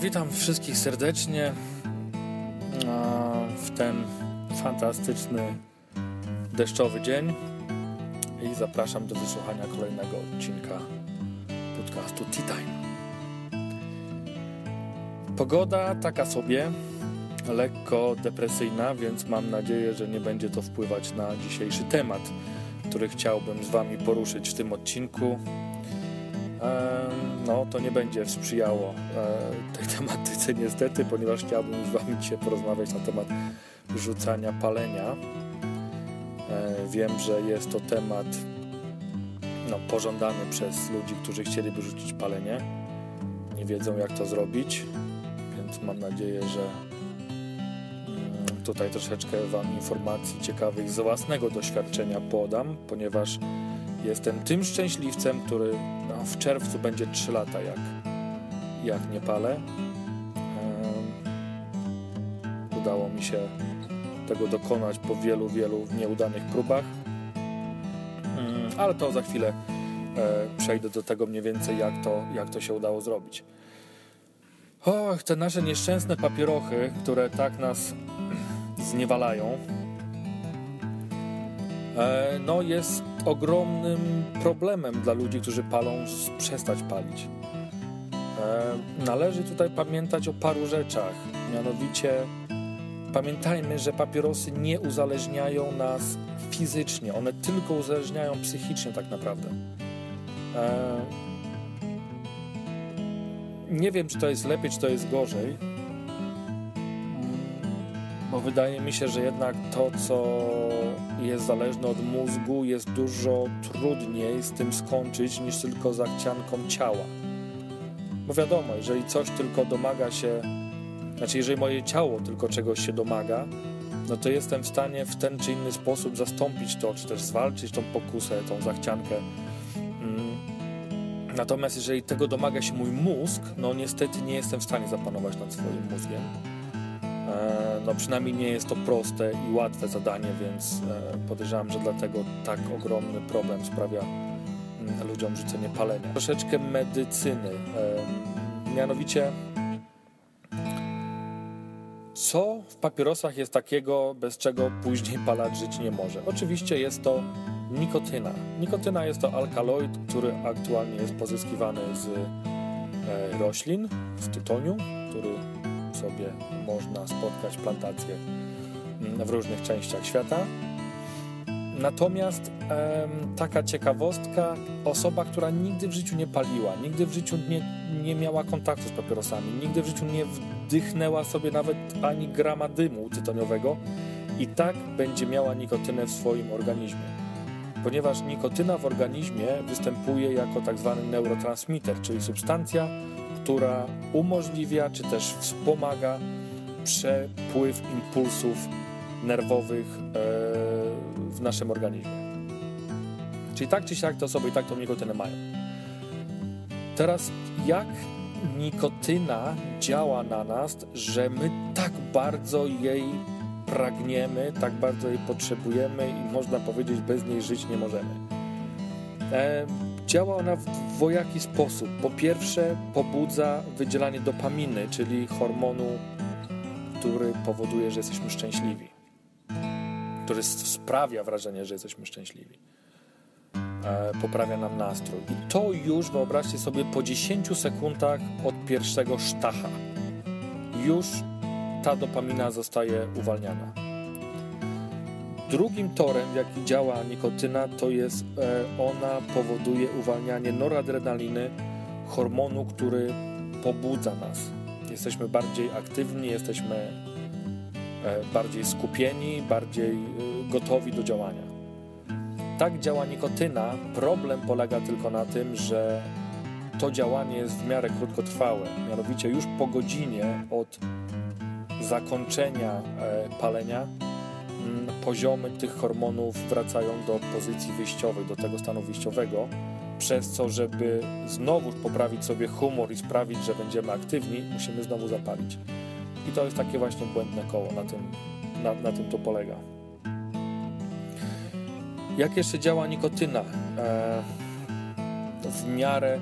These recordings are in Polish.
witam wszystkich serdecznie w ten fantastyczny deszczowy dzień i zapraszam do wysłuchania kolejnego odcinka podcastu Tea Time. Pogoda taka sobie, lekko depresyjna, więc mam nadzieję, że nie będzie to wpływać na dzisiejszy temat, który chciałbym z Wami poruszyć w tym odcinku no to nie będzie sprzyjało e, tej tematyce niestety, ponieważ chciałbym z Wami dzisiaj porozmawiać na temat rzucania palenia. E, wiem, że jest to temat no, pożądany przez ludzi, którzy chcieliby rzucić palenie. Nie wiedzą jak to zrobić, więc mam nadzieję, że mm, tutaj troszeczkę Wam informacji ciekawych z własnego doświadczenia podam, ponieważ jestem tym szczęśliwcem, który w czerwcu będzie 3 lata, jak, jak nie palę. udało mi się tego dokonać po wielu, wielu nieudanych próbach. Ale to za chwilę e, przejdę do tego mniej więcej, jak to, jak to się udało zrobić. Och, te nasze nieszczęsne papierochy, które tak nas zniewalają, E, no jest ogromnym problemem dla ludzi, którzy palą, przestać palić. E, należy tutaj pamiętać o paru rzeczach. Mianowicie pamiętajmy, że papierosy nie uzależniają nas fizycznie, one tylko uzależniają psychicznie tak naprawdę. E, nie wiem, czy to jest lepiej, czy to jest gorzej, bo wydaje mi się, że jednak to, co jest zależne od mózgu, jest dużo trudniej z tym skończyć niż tylko zachcianką ciała. Bo wiadomo, jeżeli coś tylko domaga się, znaczy jeżeli moje ciało tylko czegoś się domaga, no to jestem w stanie w ten czy inny sposób zastąpić to, czy też zwalczyć tą pokusę, tą zachciankę. Mm. Natomiast jeżeli tego domaga się mój mózg, no niestety nie jestem w stanie zapanować nad swoim mózgiem. E, no przynajmniej nie jest to proste i łatwe zadanie, więc e, podejrzewam, że dlatego tak ogromny problem sprawia mm, ludziom rzucenie palenia. Troszeczkę medycyny. E, mianowicie, co w papierosach jest takiego, bez czego później palacz żyć nie może? Oczywiście jest to nikotyna. Nikotyna jest to alkaloid, który aktualnie jest pozyskiwany z roślin, z tytoniu, który sobie można spotkać plantacje mm, w różnych częściach świata. Natomiast taka ciekawostka, osoba, która nigdy w życiu nie paliła, nigdy w życiu nie, nie miała kontaktu z papierosami, nigdy w życiu nie wdychnęła sobie nawet ani grama dymu tytoniowego, i tak będzie miała nikotynę w swoim organizmie. Ponieważ nikotyna w organizmie występuje jako tak zwany neurotransmitter, czyli substancja, która umożliwia czy też wspomaga przepływ impulsów nerwowych e, w naszym organizmie. Czyli tak czy siak te osoby i tak tą nikotynę mają. Teraz jak nikotyna działa na nas, że my tak bardzo jej pragniemy, tak bardzo jej potrzebujemy i można powiedzieć, bez niej żyć nie możemy. E, Działa ona w dwojaki sposób. Po pierwsze, pobudza wydzielanie dopaminy, czyli hormonu, który powoduje, że jesteśmy szczęśliwi, który sprawia wrażenie, że jesteśmy szczęśliwi. E, poprawia nam nastrój. I to już wyobraźcie sobie po 10 sekundach od pierwszego sztacha. Już ta dopamina zostaje uwalniana. Drugim torem, jaki działa nikotyna, to jest e, ona powoduje uwalnianie noradrenaliny, hormonu, który pobudza nas. Jesteśmy bardziej aktywni, jesteśmy e, bardziej skupieni, bardziej e, gotowi do działania. Tak działa nikotyna. Problem polega tylko na tym, że to działanie jest w miarę krótkotrwałe. Mianowicie już po godzinie od zakończenia palenia poziomy tych hormonów wracają do pozycji wyjściowej, do tego stanu wyjściowego, przez co, żeby znowu poprawić sobie humor i sprawić, że będziemy aktywni, musimy znowu zapalić. I to jest takie właśnie błędne koło, na tym, na, na tym to polega. Jak jeszcze działa nikotyna? E, w miarę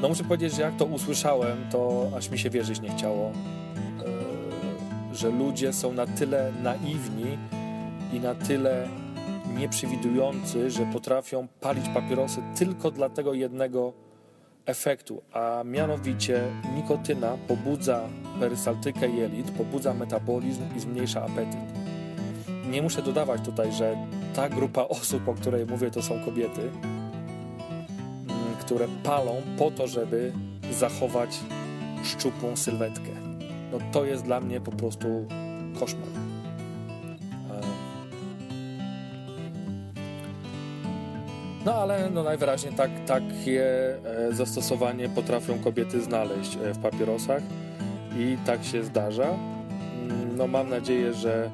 No muszę powiedzieć, że jak to usłyszałem, to aż mi się wierzyć nie chciało, e, że ludzie są na tyle naiwni i na tyle nieprzewidujący, że potrafią palić papierosy tylko dla tego jednego efektu, a mianowicie nikotyna pobudza perystaltykę jelit, pobudza metabolizm i zmniejsza apetyt. Nie muszę dodawać tutaj, że ta grupa osób, o której mówię, to są kobiety, mm, które palą po to, żeby zachować szczupłą sylwetkę. No to jest dla mnie po prostu koszmar. No ale no najwyraźniej tak, takie e, zastosowanie potrafią kobiety znaleźć e, w papierosach i tak się zdarza. Mm, no mam nadzieję, że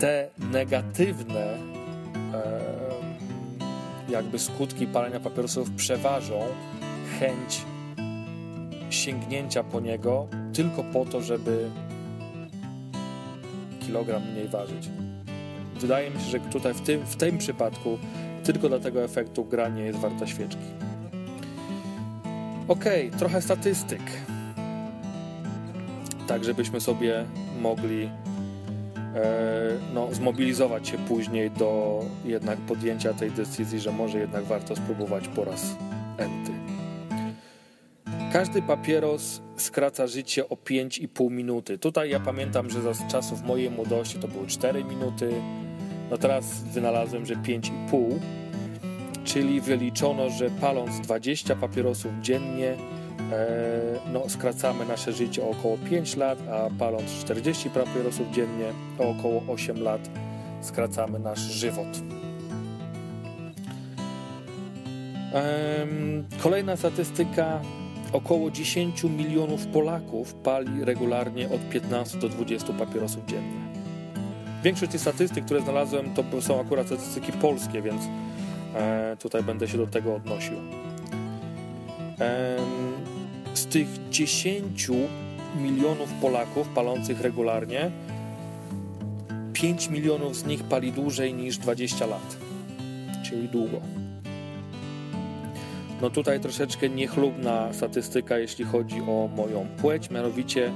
te negatywne e, jakby skutki palenia papierosów przeważą chęć sięgnięcia po niego tylko po to, żeby kilogram mniej ważyć. Wydaje mi się, że tutaj w tym, w tym przypadku tylko dla tego efektu gra nie jest warta świeczki. Ok, trochę statystyk. Tak, żebyśmy sobie mogli e, no, zmobilizować się później do jednak podjęcia tej decyzji, że może jednak warto spróbować po raz enty. Każdy papieros skraca życie o 5,5 minuty. Tutaj ja pamiętam, że za czasów mojej młodości to były 4 minuty, no teraz wynalazłem, że 5,5, czyli wyliczono, że paląc 20 papierosów dziennie, e, no, skracamy nasze życie o około 5 lat, a paląc 40 papierosów dziennie o około 8 lat skracamy nasz żywot. Kolejna statystyka. Około 10 milionów Polaków pali regularnie od 15 do 20 papierosów dziennie. Większość tych statystyk, które znalazłem, to są akurat statystyki polskie, więc e, tutaj będę się do tego odnosił. Z tych 10 milionów Polaków palących regularnie, 5 milionów z nich pali dłużej niż 20 lat, czyli długo. No tutaj troszeczkę niechlubna statystyka, jeśli chodzi o moją płeć, mianowicie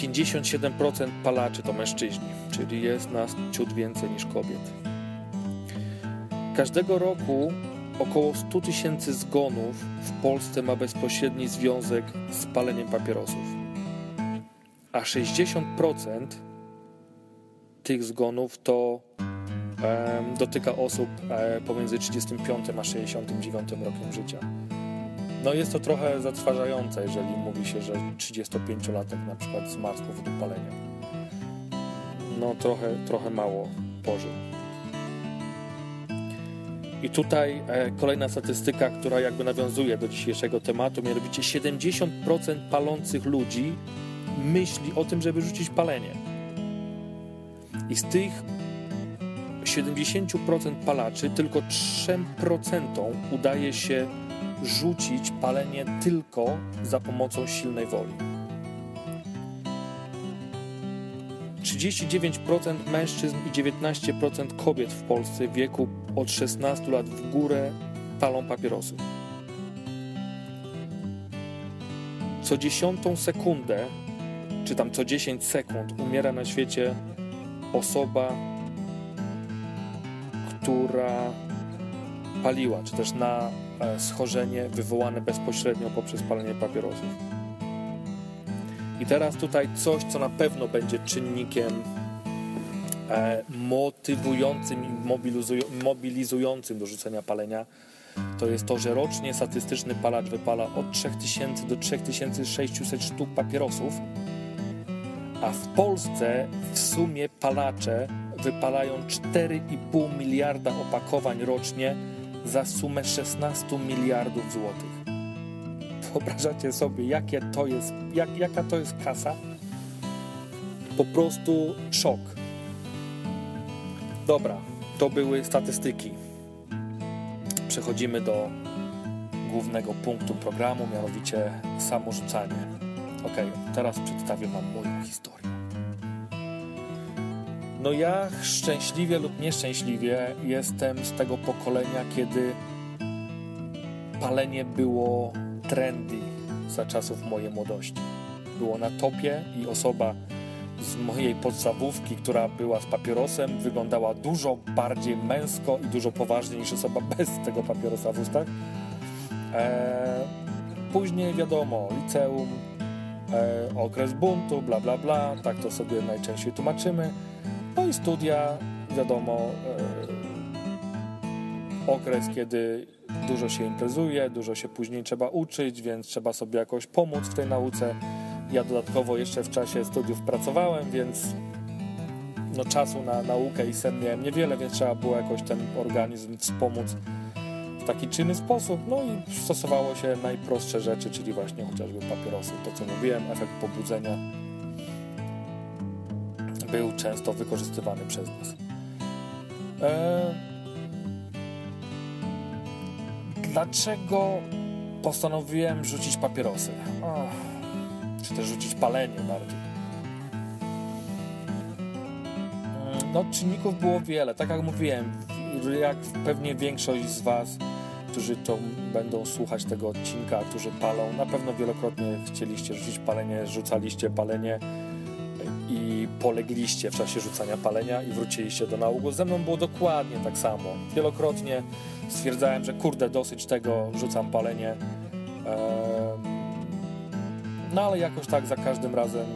57% palaczy to mężczyźni, czyli jest nas ciut więcej niż kobiet. Każdego roku około 100 tysięcy zgonów w Polsce ma bezpośredni związek z paleniem papierosów, a 60% tych zgonów to e, dotyka osób e, pomiędzy 35 a 69 rokiem życia. No jest to trochę zatrważające, jeżeli mówi się, że 35-latek na przykład zmarł z powodu palenia. No trochę, trochę mało pożył. I tutaj e, kolejna statystyka, która jakby nawiązuje do dzisiejszego tematu, mianowicie 70% palących ludzi myśli o tym, żeby rzucić palenie. I z tych 70% palaczy tylko 3% udaje się rzucić palenie tylko za pomocą silnej woli. 39% mężczyzn i 19% kobiet w Polsce w wieku od 16 lat w górę palą papierosy. Co dziesiątą sekundę, czy tam co 10 sekund, umiera na świecie osoba, która paliła, czy też na schorzenie wywołane bezpośrednio poprzez palenie papierosów. I teraz tutaj coś, co na pewno będzie czynnikiem e, motywującym i mobilizującym do rzucenia palenia, to jest to, że rocznie statystyczny palacz wypala od 3000 do 3600 sztuk papierosów, a w Polsce w sumie palacze wypalają 4,5 miliarda opakowań rocznie za sumę 16 miliardów złotych. Wyobrażacie sobie, jakie to jest, jak, jaka to jest kasa? Po prostu szok. Dobra, to były statystyki. Przechodzimy do głównego punktu programu, mianowicie samorzucanie. Ok, teraz przedstawię Wam moją historię. No ja szczęśliwie lub nieszczęśliwie jestem z tego pokolenia, kiedy palenie było trendy za czasów mojej młodości. Było na topie i osoba z mojej podstawówki, która była z papierosem, wyglądała dużo bardziej męsko i dużo poważniej niż osoba bez tego papierosa w ustach. Eee, później wiadomo, liceum, e, okres buntu, bla bla bla, tak to sobie najczęściej tłumaczymy. No i studia, wiadomo, e, okres, kiedy dużo się imprezuje, dużo się później trzeba uczyć, więc trzeba sobie jakoś pomóc w tej nauce. Ja dodatkowo jeszcze w czasie studiów pracowałem, więc no, czasu na naukę i sen miałem niewiele, więc trzeba było jakoś ten organizm wspomóc w taki czynny sposób. No i stosowało się najprostsze rzeczy, czyli właśnie chociażby papierosy. To, co mówiłem, efekt pobudzenia był często wykorzystywany przez nas. Eee... Dlaczego postanowiłem rzucić papierosy? czy też rzucić palenie bardziej. Mm, no, czynników było wiele. Tak jak mówiłem, jak pewnie większość z Was, którzy to będą słuchać tego odcinka, którzy palą, na pewno wielokrotnie chcieliście rzucić palenie, rzucaliście palenie i polegliście w czasie rzucania palenia i wróciliście do nauku. Ze mną było dokładnie tak samo. Wielokrotnie stwierdzałem, że kurde, dosyć tego, rzucam palenie. No ale jakoś tak za każdym razem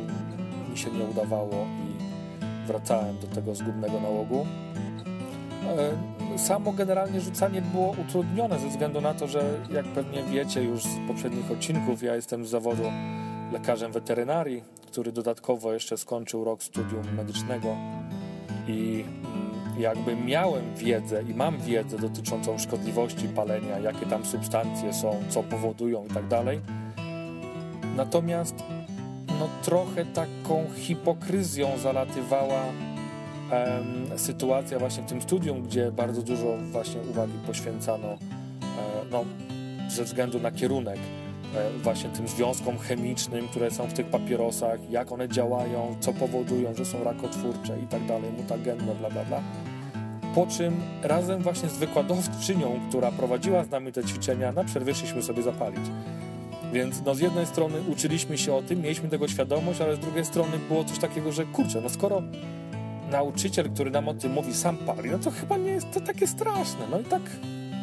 mi się nie udawało i wracałem do tego zgubnego nałogu. Samo generalnie rzucanie było utrudnione ze względu na to, że jak pewnie wiecie już z poprzednich odcinków, ja jestem z zawodu lekarzem weterynarii, który dodatkowo jeszcze skończył rok studium medycznego i mm, jakby miałem wiedzę i mam wiedzę dotyczącą szkodliwości palenia, jakie tam substancje są, co powodują i tak dalej. Natomiast no trochę taką hipokryzją zalatywała um, sytuacja właśnie w tym studium, gdzie bardzo dużo właśnie uwagi poświęcano e, no, ze względu na kierunek właśnie tym związkom chemicznym, które są w tych papierosach, jak one działają, co powodują, że są rakotwórcze i tak dalej, mutagenne, bla, bla, bla. Po czym razem właśnie z wykładowczynią, która prowadziła z nami te ćwiczenia, na przerwie szliśmy sobie zapalić. Więc no z jednej strony uczyliśmy się o tym, mieliśmy tego świadomość, ale z drugiej strony było coś takiego, że kurczę, no skoro nauczyciel, który nam o tym mówi, sam pali, no to chyba nie jest to takie straszne. No i tak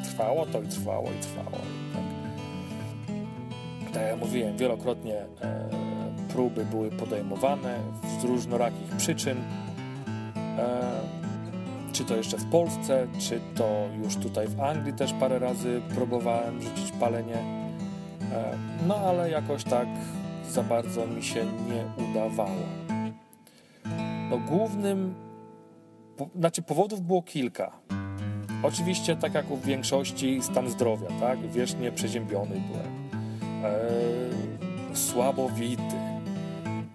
trwało to i trwało i trwało. Tak. tak jak mówiłem, wielokrotnie e, próby były podejmowane z różnorakich przyczyn. E, czy to jeszcze w Polsce, czy to już tutaj w Anglii też parę razy próbowałem rzucić palenie E, no ale jakoś tak za bardzo mi się nie udawało. No głównym, znaczy powodów było kilka. Oczywiście, tak jak u większości, stan zdrowia, tak? Wiecznie przeziębiony byłem. E, słabowity,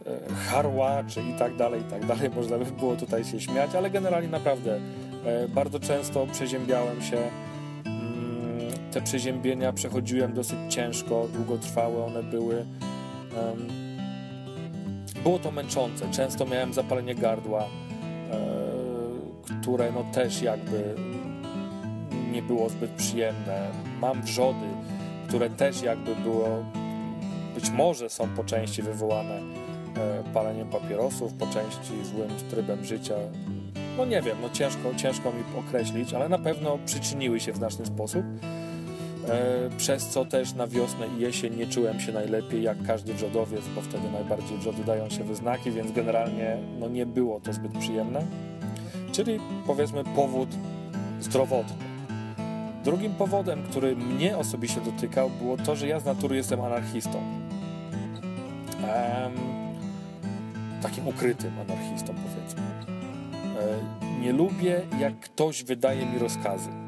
e, harłaczy i tak dalej, i tak dalej. Można by było tutaj się śmiać, ale generalnie naprawdę e, bardzo często przeziębiałem się te przeziębienia przechodziłem dosyć ciężko, długotrwałe one były. Było to męczące. Często miałem zapalenie gardła, które no też jakby nie było zbyt przyjemne. Mam wrzody, które też jakby było, być może są po części wywołane e, paleniem papierosów, po części złym trybem życia. No nie wiem, no ciężko, ciężko mi określić, ale na pewno przyczyniły się w znaczny sposób. E, przez co też na wiosnę i jesień nie czułem się najlepiej jak każdy wrzodowiec, bo wtedy najbardziej wrzody dają się wyznaki, więc generalnie no, nie było to zbyt przyjemne. Czyli powiedzmy powód zdrowotny. Drugim powodem, który mnie osobiście dotykał, było to, że ja z natury jestem anarchistą. Ehm, takim ukrytym anarchistą, powiedzmy. E, nie lubię, jak ktoś wydaje mi rozkazy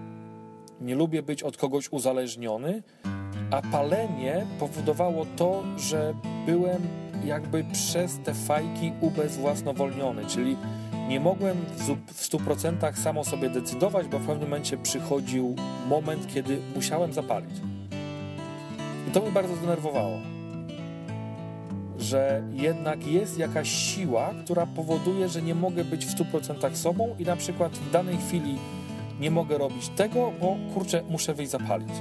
nie lubię być od kogoś uzależniony, a palenie powodowało to, że byłem jakby przez te fajki ubezwłasnowolniony, czyli nie mogłem w stu procentach samo sobie decydować, bo w pewnym momencie przychodził moment, kiedy musiałem zapalić. I to mnie bardzo zdenerwowało. Że jednak jest jakaś siła, która powoduje, że nie mogę być w 100% sobą i na przykład w danej chwili nie mogę robić tego, bo kurczę, muszę wyjść zapalić.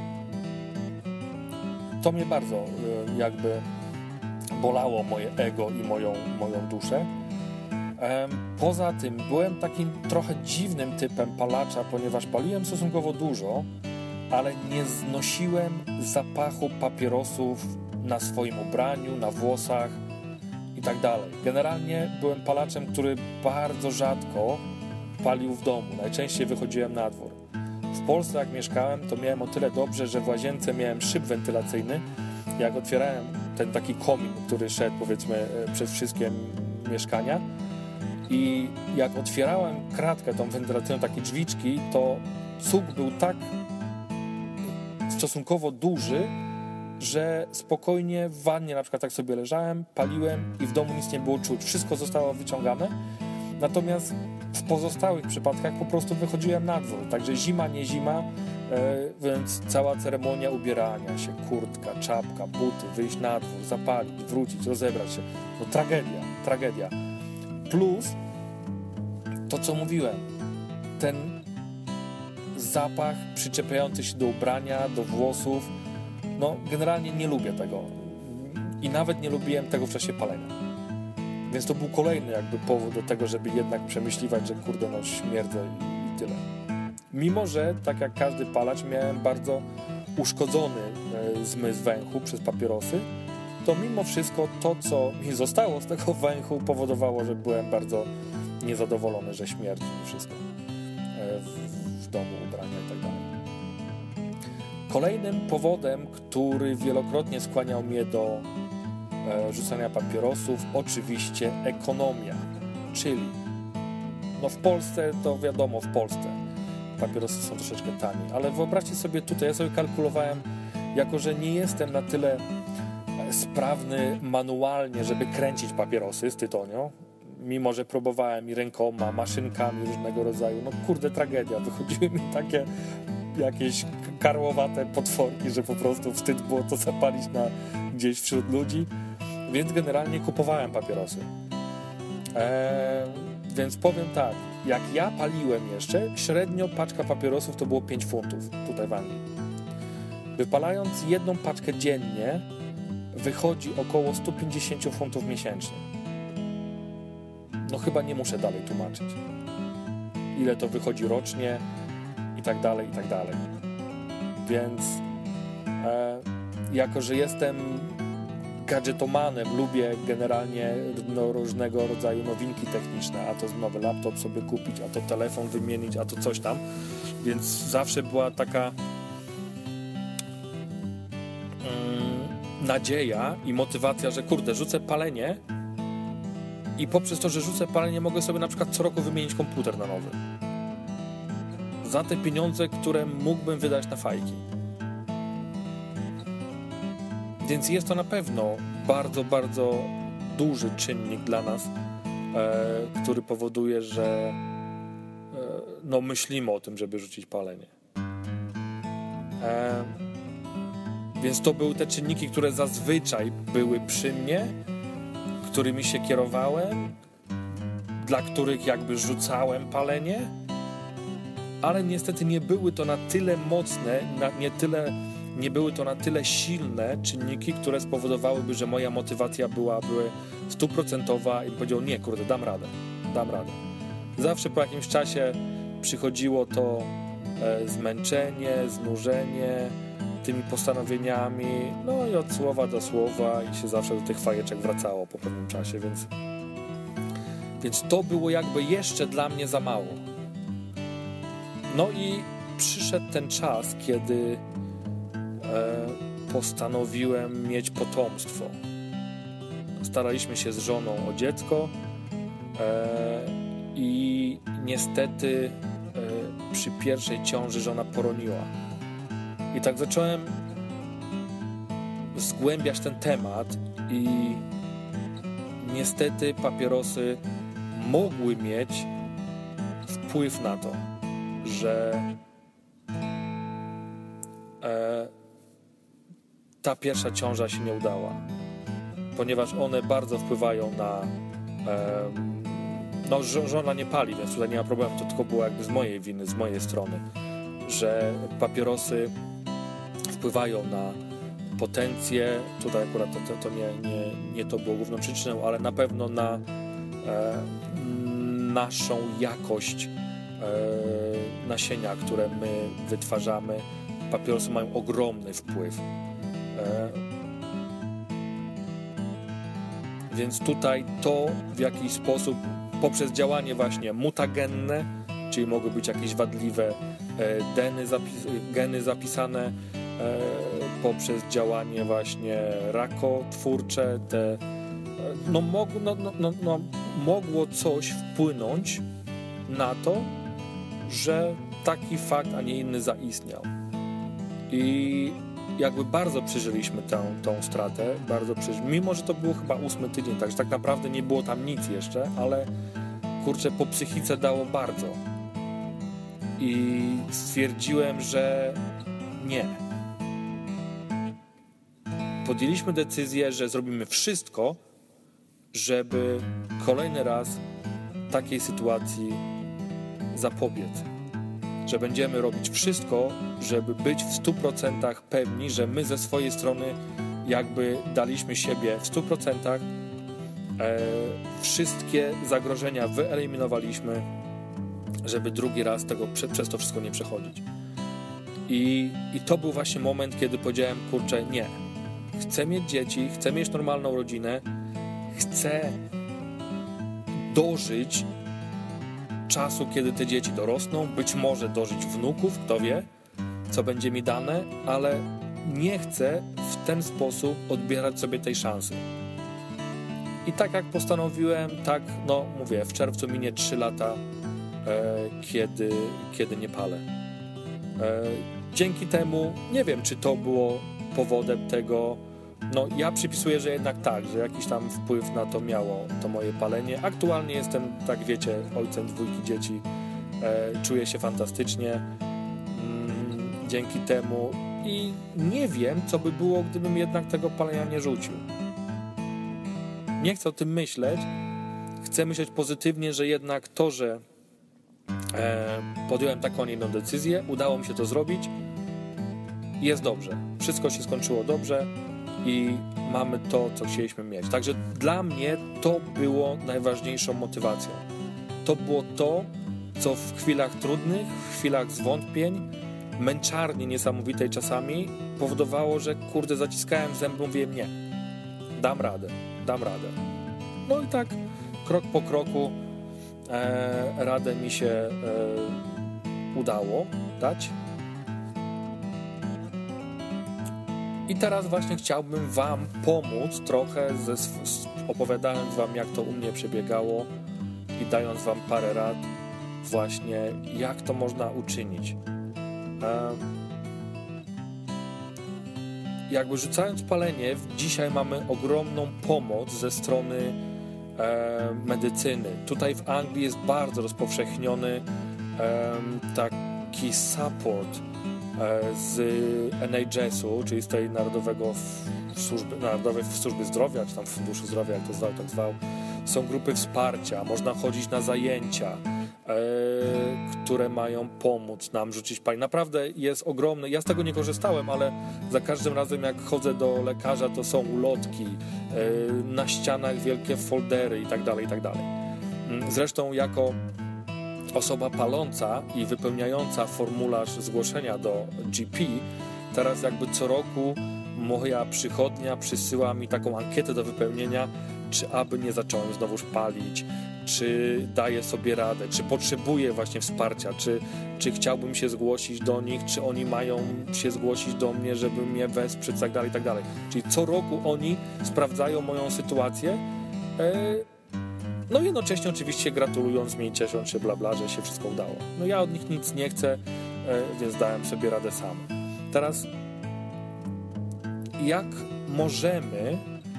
to mnie bardzo e, jakby bolało moje ego i moją, moją duszę. Poza tym byłem takim trochę dziwnym typem palacza, ponieważ paliłem stosunkowo dużo, ale nie znosiłem zapachu papierosów na swoim ubraniu, na włosach i tak. Generalnie byłem palaczem, który bardzo rzadko palił w domu. Najczęściej wychodziłem na dwór. W Polsce, jak mieszkałem, to miałem o tyle dobrze, że w łazience miałem szyb wentylacyjny. Jak otwierałem ten taki komin, który szedł powiedzmy e, przez wszystkie mieszkania i jak otwierałem kratkę tą wentylacyjną, takie drzwiczki, to cuk był tak stosunkowo duży, że spokojnie w wannie na przykład tak sobie leżałem, paliłem i w domu nic nie było czuć. Wszystko zostało wyciągane. Natomiast w pozostałych przypadkach po prostu wychodziłem na dwór. Także zima, nie zima, e, więc cała ceremonia ubierania się, kurtka, czapka, buty, wyjść na dwór, zapalić, wrócić, rozebrać się. No tragedia, tragedia. Plus to, co mówiłem, ten zapach przyczepiający się do ubrania, do włosów. No, generalnie nie lubię tego. I nawet nie lubiłem tego w czasie palenia. Więc to był kolejny jakby powód do tego, żeby jednak przemyśliwać, że kurde, no śmierdzę i, tyle. Mimo, że tak jak każdy palacz miałem bardzo uszkodzony e, zmysł węchu przez papierosy, to mimo wszystko to, co mi zostało z tego węchu powodowało, że byłem bardzo niezadowolony, że śmierdzi i wszystko e, w, w domu, ubrania i tak. Kolejnym powodem, który wielokrotnie skłaniał mnie do e, rzucania papierosów, oczywiście ekonomia, czyli no w Polsce to wiadomo, w Polsce papierosy są troszeczkę taniej, ale wyobraźcie sobie tutaj, ja sobie kalkulowałem, jako że nie jestem na tyle sprawny manualnie, żeby kręcić papierosy z tytonią, mimo że próbowałem i rękoma, maszynkami różnego rodzaju, no kurde tragedia, wychodziły mi takie jakieś karłowate potworki, że po prostu wstyd było to zapalić na, gdzieś wśród ludzi, więc generalnie kupowałem papierosy. Eee, więc powiem tak, jak ja paliłem jeszcze, średnio paczka papierosów to było 5 funtów tutaj w Anglii. Wypalając jedną paczkę dziennie, wychodzi około 150 funtów miesięcznie no chyba nie muszę dalej tłumaczyć. Ile to wychodzi rocznie i tak dalej, i tak dalej. Więc e, jako, że jestem gadżetomanem, lubię generalnie no, różnego rodzaju nowinki techniczne, a to nowy laptop sobie kupić, a to telefon wymienić, a to coś tam. Więc zawsze była taka nadzieja i motywacja, że kurde, rzucę palenie i poprzez to, że rzucę palenie, mogę sobie na przykład co roku wymienić komputer na nowy. Za te pieniądze, które mógłbym wydać na fajki. Więc jest to na pewno bardzo, bardzo duży czynnik dla nas, e, który powoduje, że e, no, myślimy o tym, żeby rzucić palenie. E, więc to były te czynniki, które zazwyczaj były przy mnie którymi się kierowałem, dla których jakby rzucałem palenie, ale niestety nie były to na tyle mocne, na, nie, tyle, nie były to na tyle silne czynniki, które spowodowałyby, że moja motywacja byłaby stuprocentowa i powiedział, nie, kurde, dam radę, dam radę. Zawsze po jakimś czasie przychodziło to e, zmęczenie, znużenie, tymi postanowieniami, no i od słowa do słowa i się zawsze do tych fajeczek wracało po pewnym czasie, więc, więc to było jakby jeszcze dla mnie za mało. No i przyszedł ten czas, kiedy e, postanowiłem mieć potomstwo. Staraliśmy się z żoną o dziecko e, i niestety e, przy pierwszej ciąży żona poroniła i tak zacząłem zgłębiać ten temat i niestety papierosy mogły mieć wpływ na to, że e, ta pierwsza ciąża się nie udała, ponieważ one bardzo wpływają na. E, no, żona nie pali, więc tutaj nie ma problemu. To tylko było jakby z mojej winy, z mojej strony, że papierosy wpływają na potencję, tutaj akurat to, to, to nie, nie, nie to było główną przyczyną, ale na pewno na e, naszą jakość e, nasienia, które my wytwarzamy. Papierosy mają ogromny wpływ. E, więc tutaj to w jakiś sposób poprzez działanie właśnie mutagenne, czyli mogą być jakieś wadliwe geny, zapis geny zapisane poprzez działanie właśnie rakotwórcze, te, no, mog, no, no, no, no, mogło coś wpłynąć na to, że taki fakt, a nie inny zaistniał. I jakby bardzo przeżyliśmy tę, tą stratę, bardzo przeżyliśmy, mimo że to było chyba ósmy tydzień, także tak naprawdę nie było tam nic jeszcze, ale kurczę, po psychice dało bardzo. I stwierdziłem, że nie, podjęliśmy decyzję, że zrobimy wszystko, żeby kolejny raz takiej sytuacji zapobiec. Że będziemy robić wszystko, żeby być w 100% pewni, że my ze swojej strony jakby daliśmy siebie w 100%, e, wszystkie zagrożenia wyeliminowaliśmy, żeby drugi raz tego, prze, przez to wszystko nie przechodzić. I, I to był właśnie moment, kiedy powiedziałem, kurczę, nie, chcę mieć dzieci, chcę mieć normalną rodzinę, chcę dożyć czasu, kiedy te dzieci dorosną, być może dożyć wnuków, kto wie, co będzie mi dane, ale nie chcę w ten sposób odbierać sobie tej szansy. I tak jak postanowiłem, tak, no mówię, w czerwcu minie 3 lata, e, kiedy, kiedy nie palę. E, dzięki temu, nie wiem, czy to było powodem tego, no ja przypisuję, że jednak tak, że jakiś tam wpływ na to miało to moje palenie. Aktualnie jestem, tak wiecie, ojcem dwójki dzieci. E, czuję się fantastycznie mm, dzięki temu i nie wiem, co by było, gdybym jednak tego palenia nie rzucił. Nie chcę o tym myśleć. Chcę myśleć pozytywnie, że jednak to, że e, podjąłem taką, inną decyzję, udało mi się to zrobić, jest dobrze. Wszystko się skończyło dobrze i mamy to, co chcieliśmy mieć. Także dla mnie to było najważniejszą motywacją. To było to, co w chwilach trudnych, w chwilach zwątpień, męczarni niesamowitej czasami powodowało, że kurde zaciskałem zęby, mówiłem nie, dam radę, dam radę. No i tak krok po kroku e, radę mi się e, udało dać. I teraz właśnie chciałbym Wam pomóc trochę, ze, opowiadając Wam, jak to u mnie przebiegało i dając Wam parę rad, właśnie jak to można uczynić. jakby rzucając palenie, dzisiaj mamy ogromną pomoc ze strony medycyny. Tutaj w Anglii jest bardzo rozpowszechniony taki support z NHS-u, czyli z tej Narodowego Służby, Narodowej Służby Zdrowia, czy tam Funduszu Zdrowia, jak to zwał, tak zwał, są grupy wsparcia, można chodzić na zajęcia, e, które mają pomóc nam rzucić pali. Naprawdę jest ogromny. Ja z tego nie korzystałem, ale za każdym razem jak chodzę do lekarza, to są ulotki, e, na ścianach wielkie foldery i tak dalej, i tak dalej. Mm, zresztą jako osoba paląca i wypełniająca formularz zgłoszenia do GP, teraz jakby co roku moja przychodnia przysyła mi taką ankietę do wypełnienia, czy aby nie zacząłem znowuż palić, czy daję sobie radę, czy potrzebuję właśnie wsparcia, czy, czy chciałbym się zgłosić do nich, czy oni mają się zgłosić do mnie, żeby mnie wesprzeć, tak dalej, tak dalej. Czyli co roku oni sprawdzają moją sytuację. Yy, no i jednocześnie oczywiście gratulując mi, ciesząc się, bla, bla, że się wszystko udało. No ja od nich nic nie chcę, e, więc dałem sobie radę sam. Teraz jak możemy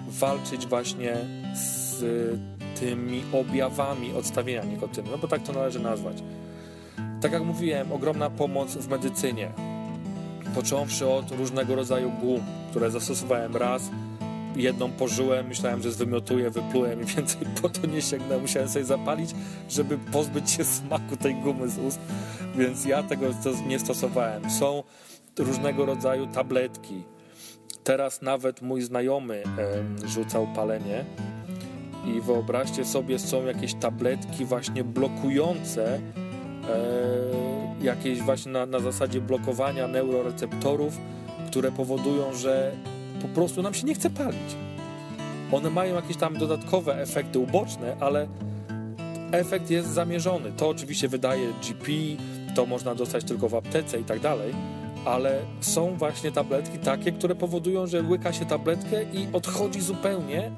walczyć właśnie z tymi objawami odstawienia nikotyny? No bo tak to należy nazwać. Tak jak mówiłem, ogromna pomoc w medycynie. Począwszy od różnego rodzaju gum, które zastosowałem raz, jedną pożyłem, myślałem, że zwymiotuję, wyplułem i więcej po to nie sięgnę. Musiałem sobie zapalić, żeby pozbyć się smaku tej gumy z ust, więc ja tego nie stosowałem. Są różnego rodzaju tabletki, Teraz nawet mój znajomy rzucał palenie i wyobraźcie sobie, są jakieś tabletki właśnie blokujące e, jakieś właśnie na, na zasadzie blokowania neuroreceptorów, które powodują, że po prostu nam się nie chce palić. One mają jakieś tam dodatkowe efekty uboczne, ale efekt jest zamierzony. To oczywiście wydaje GP, to można dostać tylko w aptece i tak dalej, ale są właśnie tabletki takie, które powodują, że łyka się tabletkę i odchodzi zupełnie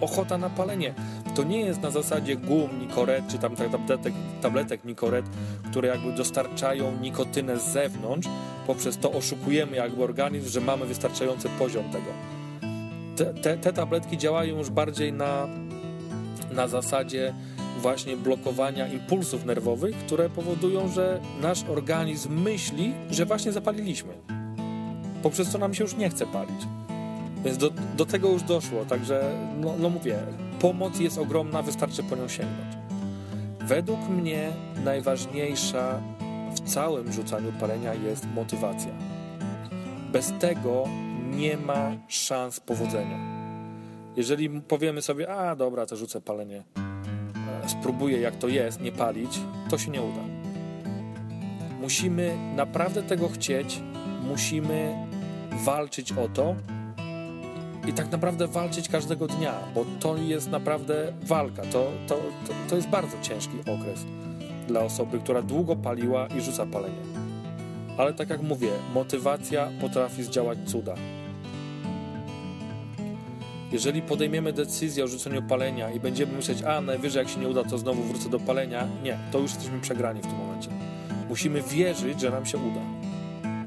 ochota na palenie. To nie jest na zasadzie gum, nikoret, czy tam tabletek, tabletek nikoret, które jakby dostarczają nikotynę z zewnątrz, poprzez to oszukujemy jakby organizm, że mamy wystarczający poziom tego. Te, te, te tabletki działają już bardziej na, na zasadzie właśnie blokowania impulsów nerwowych, które powodują, że nasz organizm myśli, że właśnie zapaliliśmy. Poprzez co nam się już nie chce palić. Więc do, do tego już doszło, także no, no mówię, pomoc jest ogromna, wystarczy po nią sięgnąć. Według mnie najważniejsza w całym rzucaniu palenia jest motywacja. Bez tego nie ma szans powodzenia. Jeżeli powiemy sobie, a dobra, to rzucę palenie, e, spróbuję jak to jest, nie palić, to się nie uda. Musimy naprawdę tego chcieć, musimy walczyć o to, i tak naprawdę walczyć każdego dnia, bo to jest naprawdę walka. To, to, to, to jest bardzo ciężki okres dla osoby, która długo paliła i rzuca palenie. Ale tak jak mówię, motywacja potrafi zdziałać cuda. Jeżeli podejmiemy decyzję o rzuceniu palenia i będziemy myśleć, a najwyżej jak się nie uda, to znowu wrócę do palenia, nie, to już jesteśmy przegrani w tym momencie. Musimy wierzyć, że nam się uda.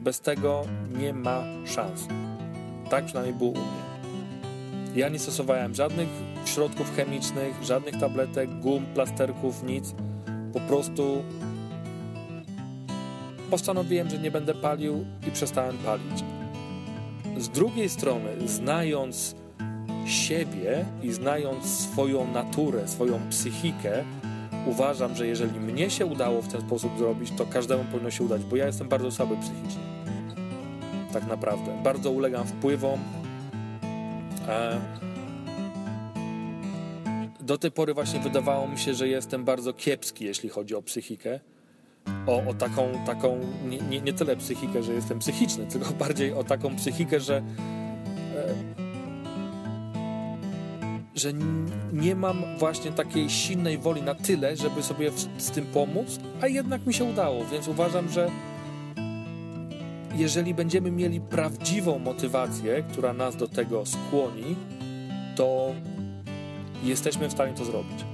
Bez tego nie ma szans. Tak przynajmniej było u mnie. Ja nie stosowałem żadnych środków chemicznych, żadnych tabletek, gum, plasterków, nic. Po prostu postanowiłem, że nie będę palił i przestałem palić. Z drugiej strony, znając siebie i znając swoją naturę, swoją psychikę, uważam, że jeżeli mnie się udało w ten sposób zrobić, to każdemu powinno się udać, bo ja jestem bardzo słaby psychicznie. Tak naprawdę. Bardzo ulegam wpływom, do tej pory właśnie wydawało mi się, że jestem bardzo kiepski, jeśli chodzi o psychikę. O, o taką, taką nie, nie, nie tyle psychikę, że jestem psychiczny, tylko bardziej o taką psychikę, że e, że nie mam właśnie takiej silnej woli na tyle, żeby sobie z tym pomóc, a jednak mi się udało, więc uważam, że jeżeli będziemy mieli prawdziwą motywację, która nas do tego skłoni, to jesteśmy w stanie to zrobić.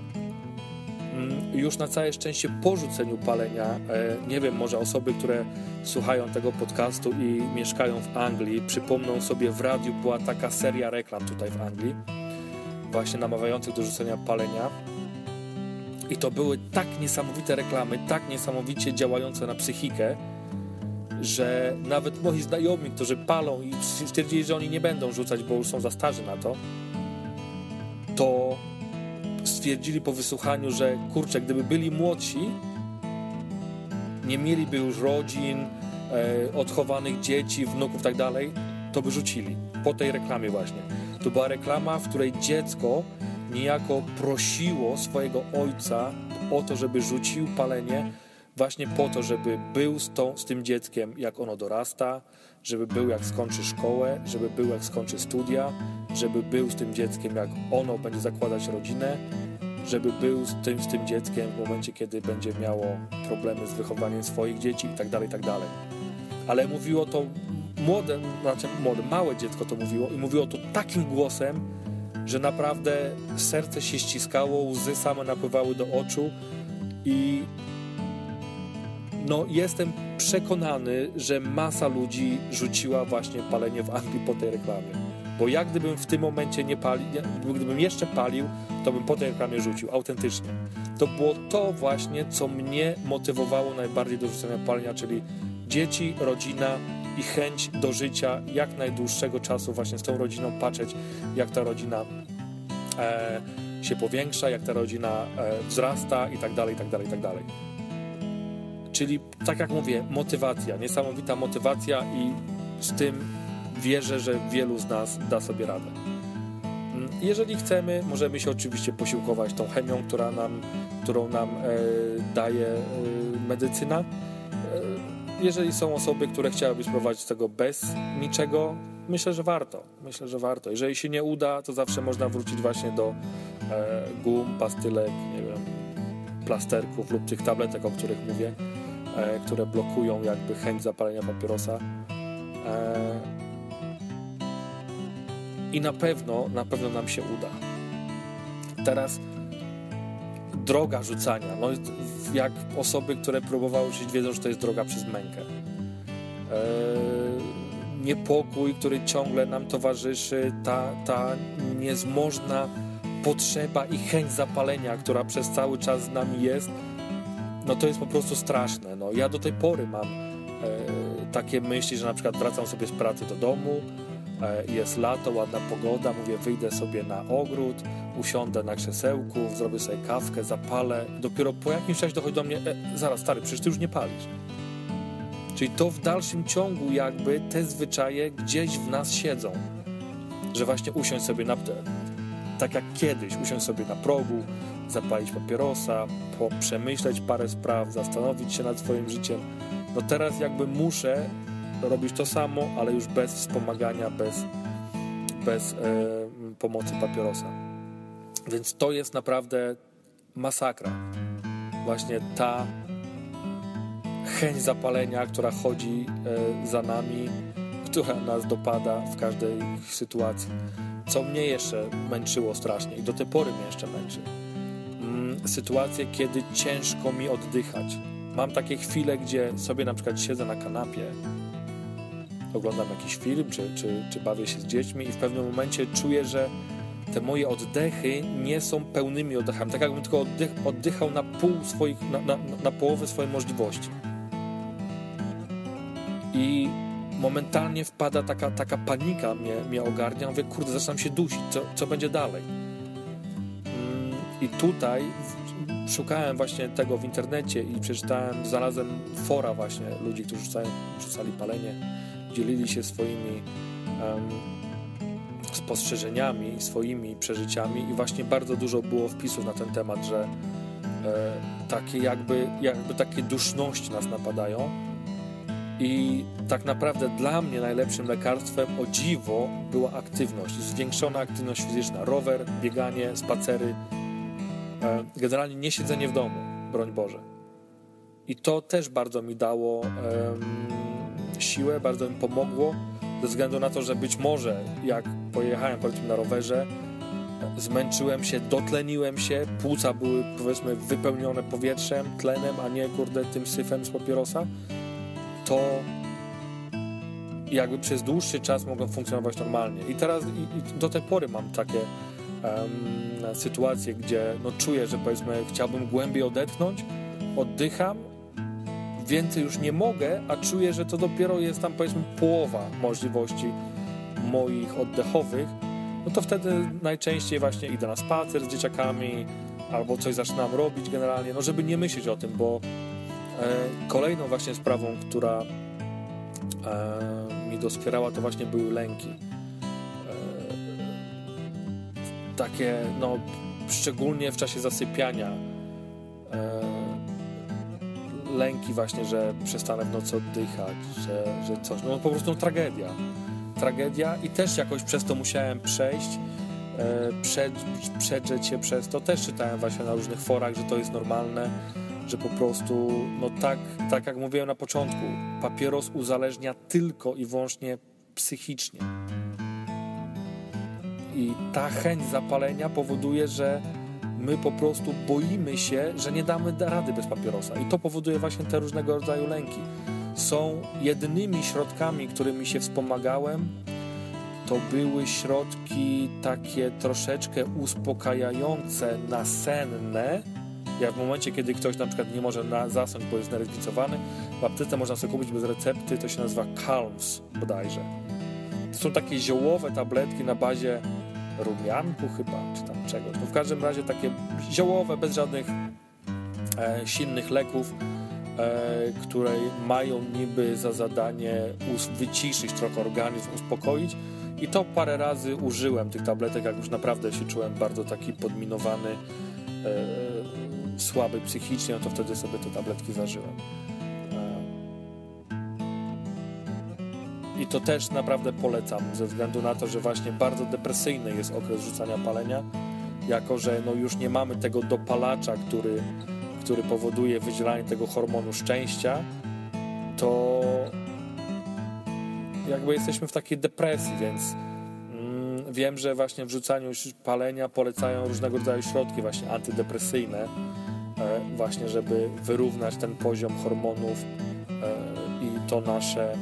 Mm, już na całe szczęście po rzuceniu palenia, e, nie wiem, może osoby, które słuchają tego podcastu i mieszkają w Anglii, przypomną sobie w radiu była taka seria reklam tutaj w Anglii, właśnie namawiających do rzucenia palenia. I to były tak niesamowite reklamy, tak niesamowicie działające na psychikę, że nawet moi znajomi, którzy palą i stwierdzili, że oni nie będą rzucać, bo już są za starzy na to, to stwierdzili po wysłuchaniu, że kurczę, gdyby byli młodsi, nie mieliby już rodzin, e, odchowanych dzieci, wnuków tak dalej, to by rzucili. Po tej reklamie właśnie. To była reklama, w której dziecko niejako prosiło swojego ojca o to, żeby rzucił palenie, właśnie po to, żeby był z, tą, z tym dzieckiem, jak ono dorasta, żeby był, jak skończy szkołę, żeby był, jak skończy studia, żeby był z tym dzieckiem, jak ono będzie zakładać rodzinę, żeby był z tym, z tym dzieckiem w momencie, kiedy będzie miało problemy z wychowaniem swoich dzieci i tak dalej, i tak. Ale mówiło to młode, znaczy młode, małe dziecko to mówiło i mówiło to takim głosem, że naprawdę serce się ściskało, łzy same napływały do oczu i no jestem przekonany, że masa ludzi rzuciła właśnie palenie w Anglii po tej reklamie. Bo jak gdybym w tym momencie nie palił, gdybym jeszcze palił, to bym po tej reklamie rzucił, autentycznie. To było to właśnie, co mnie motywowało najbardziej do rzucenia palenia, czyli dzieci, rodzina i chęć do życia jak najdłuższego czasu właśnie z tą rodziną, patrzeć jak ta rodzina e, się powiększa, jak ta rodzina e, wzrasta i tak dalej, i tak dalej, i tak dalej. Czyli, tak jak mówię, motywacja, niesamowita motywacja i z tym wierzę, że wielu z nas da sobie radę. Mm, jeżeli chcemy, możemy się oczywiście posiłkować tą chemią, która nam, którą nam e, daje e, medycyna. E, jeżeli są osoby, które chciałyby spróbować tego bez niczego, myślę, że warto. Myślę, że warto. Jeżeli się nie uda, to zawsze można wrócić właśnie do e, gum, pastylek, nie wiem, plasterków lub tych tabletek, o których mówię, które blokują jakby chęć zapalenia papierosa. E, I na pewno, na pewno nam się uda. Teraz droga rzucania. No, jak osoby, które próbowały żyć, wiedzą, że to jest droga przez mękę. E, niepokój, który ciągle nam towarzyszy, ta, ta niezmożna potrzeba i chęć zapalenia, która przez cały czas z nami jest, no to jest po prostu straszne. No, ja do tej pory mam e, takie myśli, że na przykład wracam sobie z pracy do domu, e, jest lato, ładna pogoda, mówię, wyjdę sobie na ogród, usiądę na krzesełku, zrobię sobie kawkę, zapalę. Dopiero po jakimś czasie dochodzi do mnie, e, zaraz stary, przecież ty już nie palisz. Czyli to w dalszym ciągu jakby te zwyczaje gdzieś w nas siedzą. Że właśnie usiąść sobie na tak jak kiedyś, usiąść sobie na progu, zapalić papierosa, przemyśleć parę spraw, zastanowić się nad swoim życiem. No teraz jakby muszę robić to samo, ale już bez wspomagania, bez, bez e, pomocy papierosa. Więc to jest naprawdę masakra. Właśnie ta chęć zapalenia, która chodzi e, za nami, która nas dopada w każdej sytuacji. Co mnie jeszcze męczyło strasznie i do tej pory mnie jeszcze męczy. Sytuacje, kiedy ciężko mi oddychać. Mam takie chwile, gdzie sobie na przykład siedzę na kanapie, oglądam jakiś film, czy, czy, czy bawię się z dziećmi i w pewnym momencie czuję, że te moje oddechy nie są pełnymi oddechami. Tak jakbym tylko oddych, oddychał na pół swoich, na, na, na połowę swojej możliwości i momentalnie wpada taka, taka panika mnie, mnie ogarnia. Mówię, kurde, zaczynam się dusić, co, co będzie dalej? Mm, I tutaj szukałem właśnie tego w internecie i przeczytałem, znalazłem fora właśnie ludzi, którzy rzucają, rzucali palenie, dzielili się swoimi um, spostrzeżeniami, swoimi przeżyciami i właśnie bardzo dużo było wpisów na ten temat, że e, takie jakby, jakby takie duszności nas napadają i tak naprawdę dla mnie najlepszym lekarstwem o dziwo była aktywność, zwiększona aktywność fizyczna, rower, bieganie, spacery, generalnie nie siedzenie w domu, broń Boże. I to też bardzo mi dało siłę, bardzo mi pomogło, ze względu na to, że być może jak pojechałem powiedzmy na rowerze, zmęczyłem się, dotleniłem się, płuca były powiedzmy wypełnione powietrzem, tlenem, a nie kurde tym syfem z papierosa to jakby przez dłuższy czas mogą funkcjonować normalnie. I teraz i, i do tej pory mam takie um, sytuacje, gdzie no, czuję, że powiedzmy chciałbym głębiej odetchnąć, oddycham, więcej już nie mogę, a czuję, że to dopiero jest tam powiedzmy połowa możliwości moich oddechowych, no to wtedy najczęściej właśnie idę na spacer z dzieciakami albo coś zaczynam robić generalnie, no żeby nie myśleć o tym, bo E, kolejną właśnie sprawą, która e, mi doskwierała, to właśnie były lęki. Takie, no, szczególnie w czasie zasypiania. Lęki właśnie, że przestanę w nocy oddychać, że, że coś. No po prostu tragedia. Tragedia i też jakoś przez to musiałem przejść, przedrzeć się przez to. Też czytałem właśnie na różnych forach, że to jest normalne że po prostu, no tak, tak jak mówiłem na początku, papieros uzależnia tylko i wyłącznie psychicznie. I ta chęć zapalenia powoduje, że my po prostu boimy się, że nie damy rady bez papierosa. I to powoduje właśnie te różnego rodzaju lęki. Są jedynymi środkami, którymi się wspomagałem, to były środki takie troszeczkę uspokajające, nasenne, jak w momencie, kiedy ktoś na przykład nie może na, zasnąć, bo jest nerwicowany, w aptece można sobie kupić bez recepty, to się nazywa Calms bodajże. To są takie ziołowe tabletki na bazie rumianku chyba, czy tam czegoś. No w każdym razie takie ziołowe, bez żadnych e, silnych leków, które mają niby za zadanie wyciszyć trochę organizm, uspokoić. I to parę razy użyłem tych tabletek, jak już naprawdę się czułem bardzo taki podminowany, słaby psychicznie, no to wtedy sobie te tabletki zażyłem. I to też naprawdę polecam, ze względu na to, że właśnie bardzo depresyjny jest okres rzucania palenia, jako że no już nie mamy tego dopalacza, który, który powoduje wydzielanie tego hormonu szczęścia, to jakby jesteśmy w takiej depresji, więc mm, wiem, że właśnie w rzucaniu palenia polecają różnego rodzaju środki właśnie antydepresyjne, e, właśnie żeby wyrównać ten poziom hormonów e, i to nasze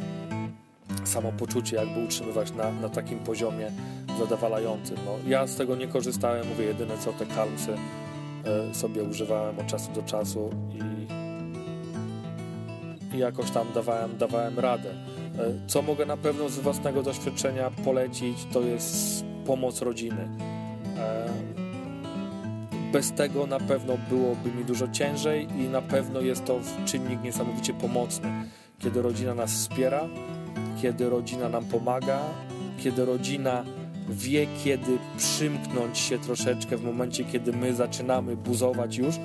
samopoczucie jakby utrzymywać na, na takim poziomie zadowalającym. No, ja z tego nie korzystałem, mówię, jedyne co te kalmsy y, sobie używałem od czasu do czasu i, i jakoś tam dawałem, dawałem radę. Y, co mogę na pewno z własnego doświadczenia polecić, to jest pomoc rodziny. Y, bez tego na pewno byłoby mi dużo ciężej i na pewno jest to czynnik niesamowicie pomocny. Kiedy rodzina nas wspiera, kiedy rodzina nam pomaga, kiedy rodzina wie, kiedy przymknąć się troszeczkę w momencie, kiedy my zaczynamy buzować już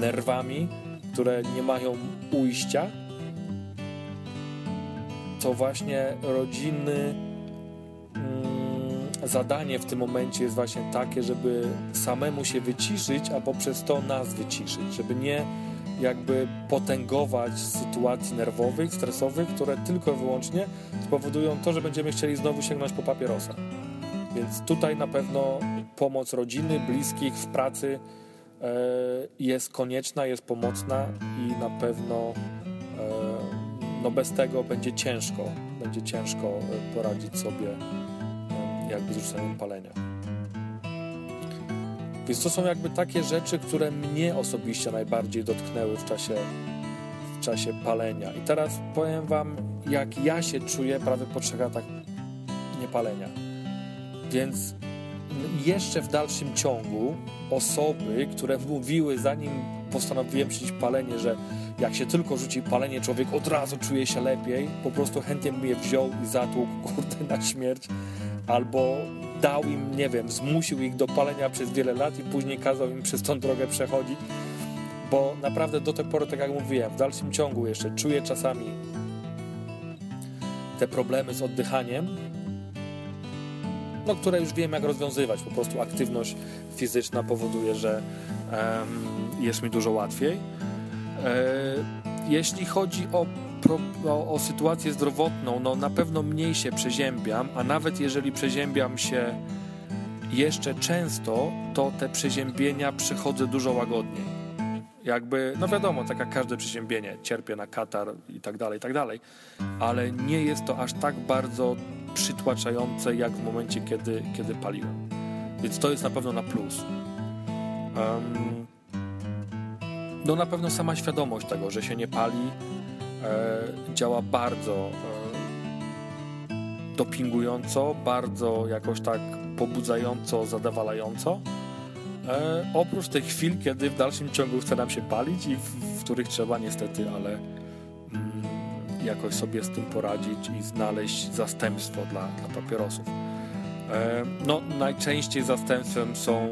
nerwami, które nie mają ujścia, to właśnie rodziny mm, zadanie w tym momencie jest właśnie takie, żeby samemu się wyciszyć, a poprzez to nas wyciszyć, żeby nie jakby potęgować sytuacji nerwowych, stresowych, które tylko i wyłącznie spowodują to, że będziemy chcieli znowu sięgnąć po papierosa. Więc tutaj na pewno pomoc rodziny, bliskich w pracy e, jest konieczna, jest pomocna i na pewno e, no bez tego będzie ciężko, będzie ciężko e, poradzić sobie jakby z rzuceniem palenia. Więc to są jakby takie rzeczy, które mnie osobiście najbardziej dotknęły w czasie, w czasie palenia. I teraz powiem Wam, jak ja się czuję prawie po trzech latach niepalenia. Więc jeszcze w dalszym ciągu osoby, które mówiły, zanim postanowiłem przyjąć palenie, że jak się tylko rzuci palenie, człowiek od razu czuje się lepiej, po prostu chętnie bym je wziął i zatłukł, kurde, na śmierć, albo dał im, nie wiem, zmusił ich do palenia przez wiele lat i później kazał im przez tą drogę przechodzić, bo naprawdę do tej pory, tak jak mówiłem, w dalszym ciągu jeszcze czuję czasami te problemy z oddychaniem, no, które już wiem jak rozwiązywać. Po prostu aktywność fizyczna powoduje, że um, jest mi dużo łatwiej. E, jeśli chodzi o pro, o, o, sytuację zdrowotną, no na pewno mniej się przeziębiam, a nawet jeżeli przeziębiam się jeszcze często, to te przeziębienia przechodzę dużo łagodniej. Jakby, no wiadomo, tak jak każde przeziębienie, cierpię na katar i tak dalej, i tak dalej, ale nie jest to aż tak bardzo przytłaczające, jak w momencie, kiedy, kiedy paliłem. Więc to jest na pewno na plus. Um, no na pewno sama świadomość tego, że się nie pali, działa bardzo e, dopingująco, bardzo jakoś tak pobudzająco, zadowalająco. E, oprócz tych chwil, kiedy w dalszym ciągu chce nam się palić i w, w których trzeba niestety, ale mm, jakoś sobie z tym poradzić i znaleźć zastępstwo dla, dla papierosów. no, najczęściej zastępstwem są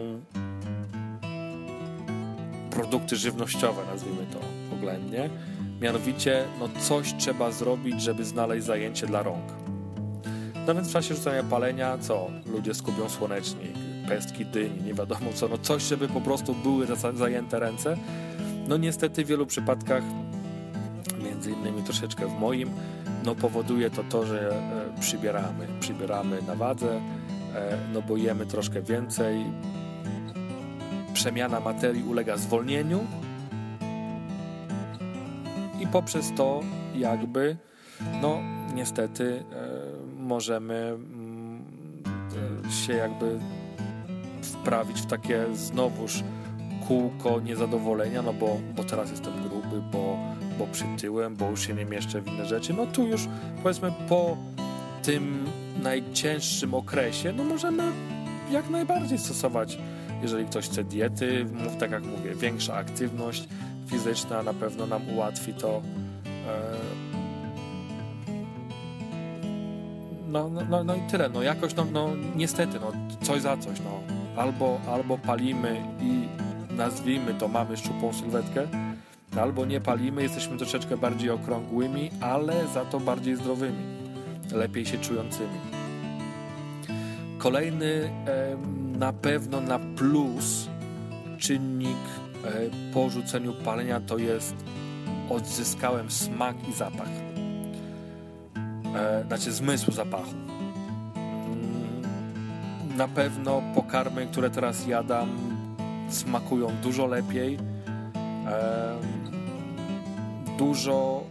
produkty żywnościowe, nazwijmy to oględnie Mianowicie, no coś trzeba zrobić, żeby znaleźć zajęcie dla rąk. No więc w czasie rzucania palenia, co? Ludzie skupią słonecznik, pestki dyni, nie wiadomo co, no coś, żeby po prostu były zajęte ręce. No niestety w wielu przypadkach, między innymi troszeczkę w moim, no powoduje to to, że e, przybieramy, przybieramy na wadze, e, no bo jemy troszkę więcej, przemiana materii ulega zwolnieniu, i poprzez to jakby no niestety e, możemy mm, e, się jakby wprawić w takie znowuż kółko niezadowolenia, no bo, bo teraz jestem gruby, bo, bo przytyłem, bo już się nie mieszczę w inne rzeczy. No tu już powiedzmy po tym najcięższym okresie, no możemy jak najbardziej stosować, jeżeli ktoś chce diety, tak jak mówię, większa aktywność, fizyczna na pewno nam ułatwi to. E, no, no, no, no i tyle. No jakoś, no, no niestety, no coś za coś. No. Albo, albo palimy i nazwijmy to, mamy szczupłą sylwetkę, albo nie palimy, jesteśmy troszeczkę bardziej okrągłymi, ale za to bardziej zdrowymi, lepiej się czującymi. Kolejny na pewno na plus czynnik e, po rzuceniu palenia to jest odzyskałem smak i zapach. E, znaczy zmysł zapachu. Mm, na pewno pokarmy, które teraz jadam, smakują dużo lepiej. Dużo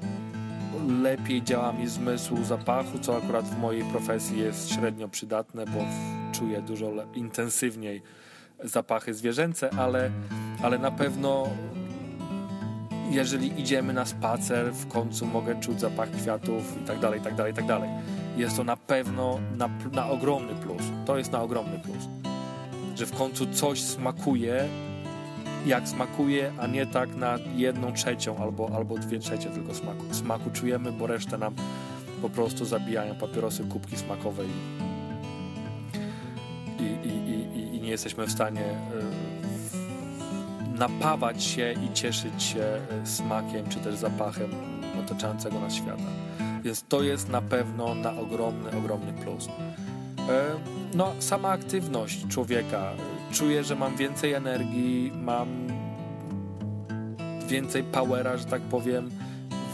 lepiej działa mi zmysł zapachu, co akurat w mojej profesji jest średnio przydatne, bo czuję dużo intensywniej zapachy zwierzęce, ale, ale na pewno jeżeli idziemy na spacer, w końcu mogę czuć zapach kwiatów i tak dalej, i tak dalej, i tak dalej. Jest to na pewno na, na ogromny plus. To jest na ogromny plus. Że w końcu coś smakuje, jak smakuje, a nie tak na jedną trzecią albo, albo dwie trzecie tylko smaku. Smaku czujemy, bo resztę nam po prostu zabijają papierosy, kubki smakowe i, i, i, i, nie jesteśmy w stanie y, napawać się i cieszyć się y, smakiem czy też zapachem otaczającego nas świata. Więc to jest na pewno na ogromny, ogromny plus. E, no, sama aktywność człowieka. Czuję, że mam więcej energii, mam więcej powera, że tak powiem.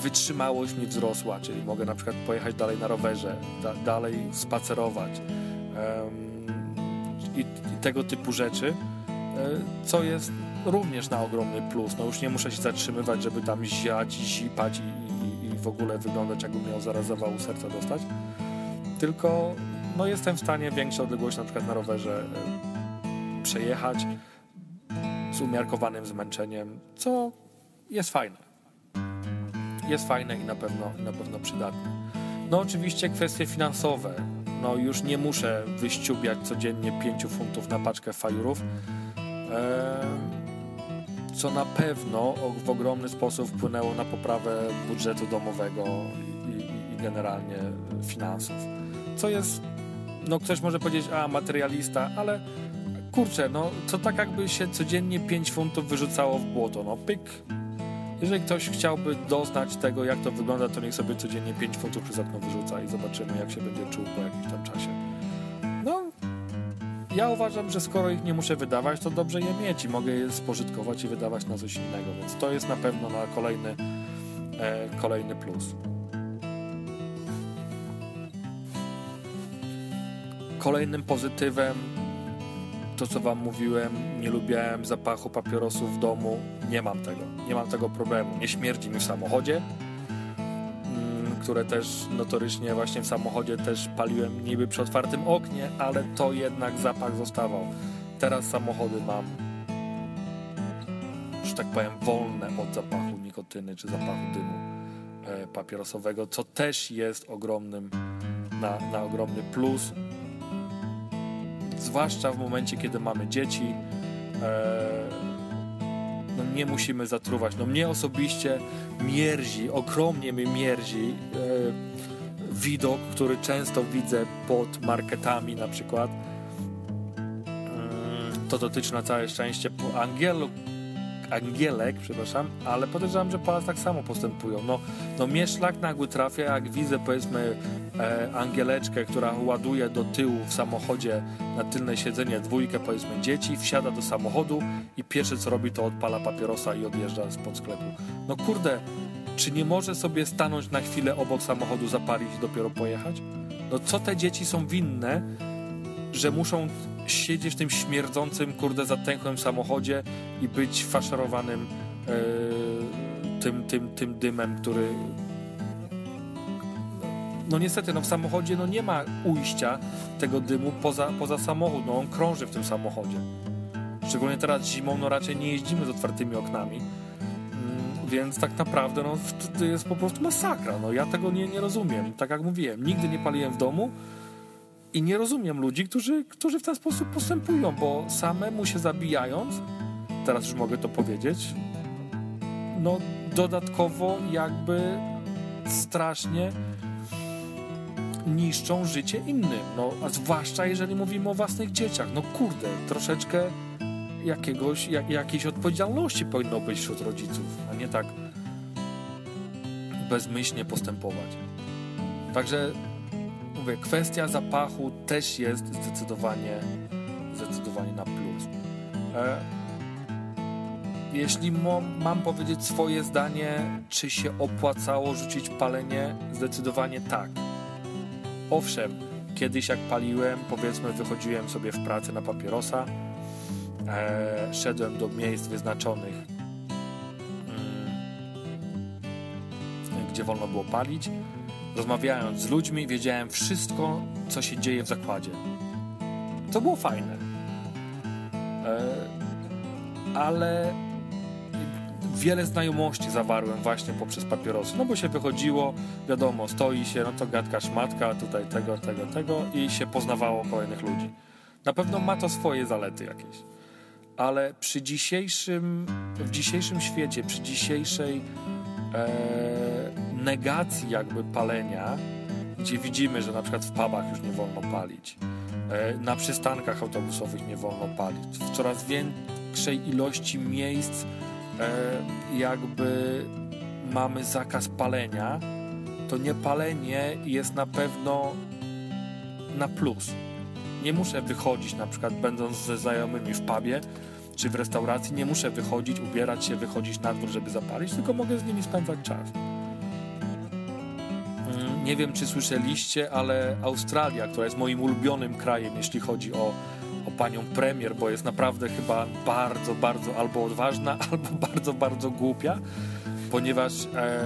Wytrzymałość mi wzrosła, czyli mogę na przykład pojechać dalej na rowerze, da, dalej spacerować um, i, i, tego typu rzeczy, e, co jest również na ogromny plus. No już nie muszę się zatrzymywać, żeby tam ziać, zipać i, i, i w ogóle wyglądać, jakbym miał zaraz zawału serca dostać. Tylko no jestem w stanie większe odległości na przykład na rowerze e, przejechać z umiarkowanym zmęczeniem, co jest fajne. Jest fajne i na pewno, i na pewno przydatne. No oczywiście kwestie finansowe. No już nie muszę wyściubiać codziennie 5 funtów na paczkę fajurów, co na pewno w ogromny sposób wpłynęło na poprawę budżetu domowego i, i, i generalnie finansów. Co jest no ktoś może powiedzieć, a materialista, ale kurczę, no to tak jakby się codziennie 5 funtów wyrzucało w błoto, no pyk. Jeżeli ktoś chciałby doznać tego, jak to wygląda, to niech sobie codziennie 5 funtów przez okno wyrzuca i zobaczymy, jak się będzie czuł po jakimś tam czasie. No, ja uważam, że skoro ich nie muszę wydawać, to dobrze je mieć i mogę je spożytkować i wydawać na coś innego, więc to jest na pewno na kolejny, e, kolejny plus. Kolejnym pozytywem, to co Wam mówiłem, nie lubiłem zapachu papierosów w domu. Nie mam tego. Nie mam tego problemu. Nie śmierdzi mi w samochodzie, mm, które też notorycznie właśnie w samochodzie też paliłem niby przy otwartym oknie, ale to jednak zapach zostawał. Teraz samochody mam, że tak powiem, wolne od zapachu nikotyny czy zapachu dymu e, papierosowego, co też jest ogromnym na, na ogromny plus zwłaszcza w momencie, kiedy mamy dzieci. No nie musimy zatruwać. No mnie osobiście mierzi, ogromnie mi mierzi e, widok, który często widzę pod marketami na przykład. Mm, to dotyczy na całe szczęście Angielu, Angielek, przepraszam, ale podejrzewam, że Polacy tak samo postępują. No, no mnie szlak nagły trafia, jak widzę powiedzmy Angieleczkę, która ładuje do tyłu w samochodzie na tylne siedzenie dwójkę powiedzmy dzieci, wsiada do samochodu i pierwsze co robi to odpala papierosa i odjeżdża spod sklepu. No kurde, czy nie może sobie stanąć na chwilę obok samochodu, zapalić i dopiero pojechać? No co te dzieci są winne, że muszą siedzieć w tym śmierdzącym, kurde, zatęchłym samochodzie i być faszerowanym e, tym, tym, tym dymem, który no niestety, no w samochodzie no nie ma ujścia tego dymu poza, poza samochód, no on krąży w tym samochodzie. Szczególnie teraz zimą, no raczej nie jeździmy z otwartymi oknami, mm, więc tak naprawdę no to jest po prostu masakra, no ja tego nie, nie rozumiem. Tak jak mówiłem, nigdy nie paliłem w domu, i nie rozumiem ludzi, którzy, którzy w ten sposób postępują, bo samemu się zabijając, teraz już mogę to powiedzieć, no, dodatkowo jakby strasznie niszczą życie innym. No, a zwłaszcza jeżeli mówimy o własnych dzieciach. No kurde, troszeczkę jakiegoś, jak, jakiejś odpowiedzialności powinno być wśród rodziców, a nie tak bezmyślnie postępować. Także mówię, kwestia zapachu też jest zdecydowanie, zdecydowanie na plus. E, jeśli mam powiedzieć swoje zdanie, czy się opłacało rzucić palenie, zdecydowanie tak. Owszem, kiedyś jak paliłem, powiedzmy, wychodziłem sobie w pracy na papierosa, e, szedłem do miejsc wyznaczonych, mm, gdzie wolno było palić. Rozmawiając z ludźmi, wiedziałem wszystko, co się dzieje w zakładzie. To było fajne. E, ale wiele znajomości zawarłem właśnie poprzez papierosy. No bo się wychodziło, wiadomo, stoi się, no to gadka szmatka, tutaj tego, tego, tego i się poznawało kolejnych ludzi. Na pewno ma to swoje zalety jakieś. Ale przy dzisiejszym, w dzisiejszym świecie, przy dzisiejszej e, negacji jakby palenia, gdzie widzimy, że na przykład w pubach już nie wolno palić, e, na przystankach autobusowych nie wolno palić, w coraz większej ilości miejsc jakby mamy zakaz palenia, to niepalenie jest na pewno na plus. Nie muszę wychodzić, na przykład będąc ze znajomymi w pubie czy w restauracji, nie muszę wychodzić, ubierać się, wychodzić na dwór, żeby zapalić, tylko mogę z nimi spędzać czas. Mm, nie wiem, czy słyszeliście, ale Australia, która jest moim ulubionym krajem, jeśli chodzi o o panią premier, bo jest naprawdę chyba bardzo, bardzo albo odważna, albo bardzo, bardzo głupia, ponieważ e,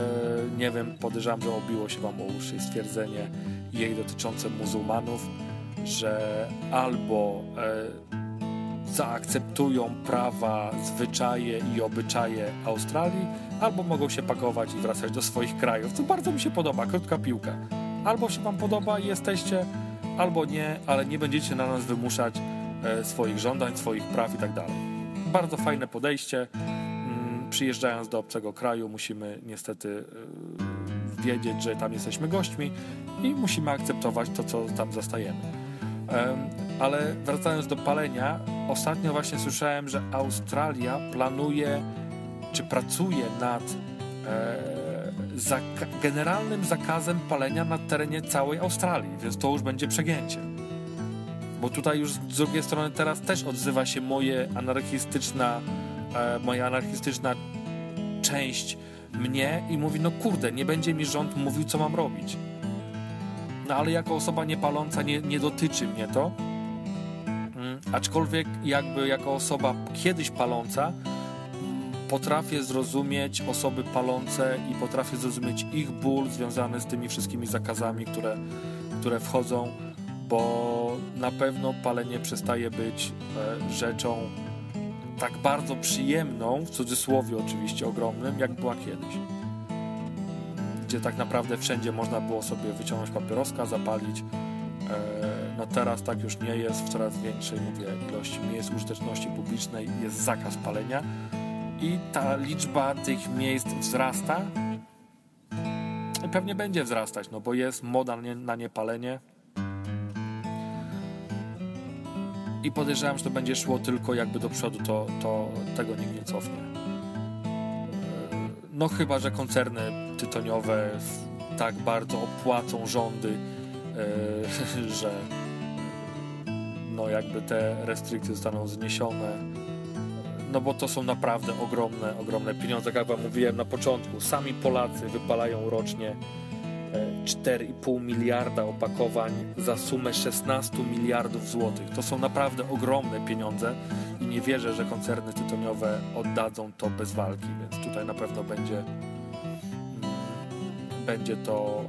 nie wiem, podejrzewam, że obiło się wam o uszy stwierdzenie jej dotyczące muzułmanów, że albo e, zaakceptują prawa, zwyczaje i obyczaje Australii, albo mogą się pakować i wracać do swoich krajów. To bardzo mi się podoba, krótka piłka. Albo się wam podoba i jesteście, albo nie, ale nie będziecie na nas wymuszać swoich żądań, swoich praw i tak. Bardzo fajne podejście. Mm, przyjeżdżając do obcego kraju, musimy niestety e, wiedzieć, że tam jesteśmy gośćmi i musimy akceptować to, co tam zastajemy. Ale wracając do palenia, ostatnio właśnie słyszałem, że Australia planuje czy pracuje nad e, generalnym zakazem palenia na terenie całej Australii, więc to już będzie przegięcie. Bo tutaj już z drugiej strony teraz też odzywa się moje anarchistyczna, e, moja anarchistyczna część mnie i mówi, no kurde, nie będzie mi rząd mówił, co mam robić. No ale jako osoba niepaląca nie, nie dotyczy mnie to. Mm, aczkolwiek jakby jako osoba kiedyś paląca mm, potrafię zrozumieć osoby palące i potrafię zrozumieć ich ból związany z tymi wszystkimi zakazami, które, które wchodzą bo na pewno palenie przestaje być e, rzeczą tak bardzo przyjemną, w cudzysłowie oczywiście ogromnym, jak była kiedyś. Gdzie tak naprawdę wszędzie można było sobie wyciągnąć papieroska, zapalić. E, no teraz tak już nie jest, w coraz większej mówię, ilości miejsc użyteczności publicznej jest zakaz palenia i ta liczba tych miejsc wzrasta. I pewnie będzie wzrastać, no bo jest moda na niepalenie, i podejrzewam, że to będzie szło tylko jakby do przodu, to, to tego nikt nie cofnie. E, no chyba, że koncerny tytoniowe tak bardzo opłacą rządy, e, że no jakby te restrykcje zostaną zniesione. No bo to są naprawdę ogromne, ogromne pieniądze. Jak wam mówiłem na początku, sami Polacy wypalają rocznie 4,5 miliarda opakowań za sumę 16 miliardów złotych. To są naprawdę ogromne pieniądze i nie wierzę, że koncerny tytoniowe oddadzą to bez walki, więc tutaj na pewno będzie, mm, będzie to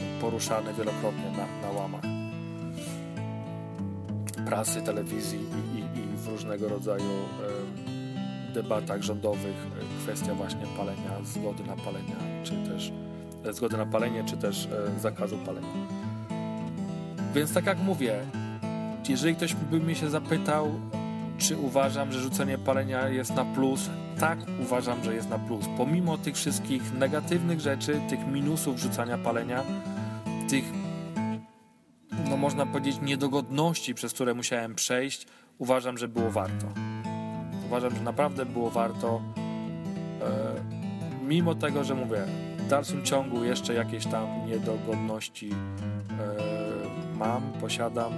e, poruszane wielokrotnie na, na łamach prasy, telewizji i, i, i w różnego rodzaju debatach rządowych e, kwestia właśnie palenia, zgody na palenia, czy też zgody na palenie, czy też e, zakazu palenia. Więc tak jak mówię, jeżeli ktoś by mnie się zapytał, Czy uważam, że rzucenie palenia jest na plus? Tak, uważam, że jest na plus. Pomimo tych wszystkich negatywnych rzeczy, tych minusów rzucania palenia, tych, no można powiedzieć, niedogodności, przez które musiałem przejść, uważam, że było warto. Uważam, że naprawdę było warto. E, mimo tego, że mówię, w dalszym ciągu jeszcze jakieś tam niedogodności e, mam, posiadam,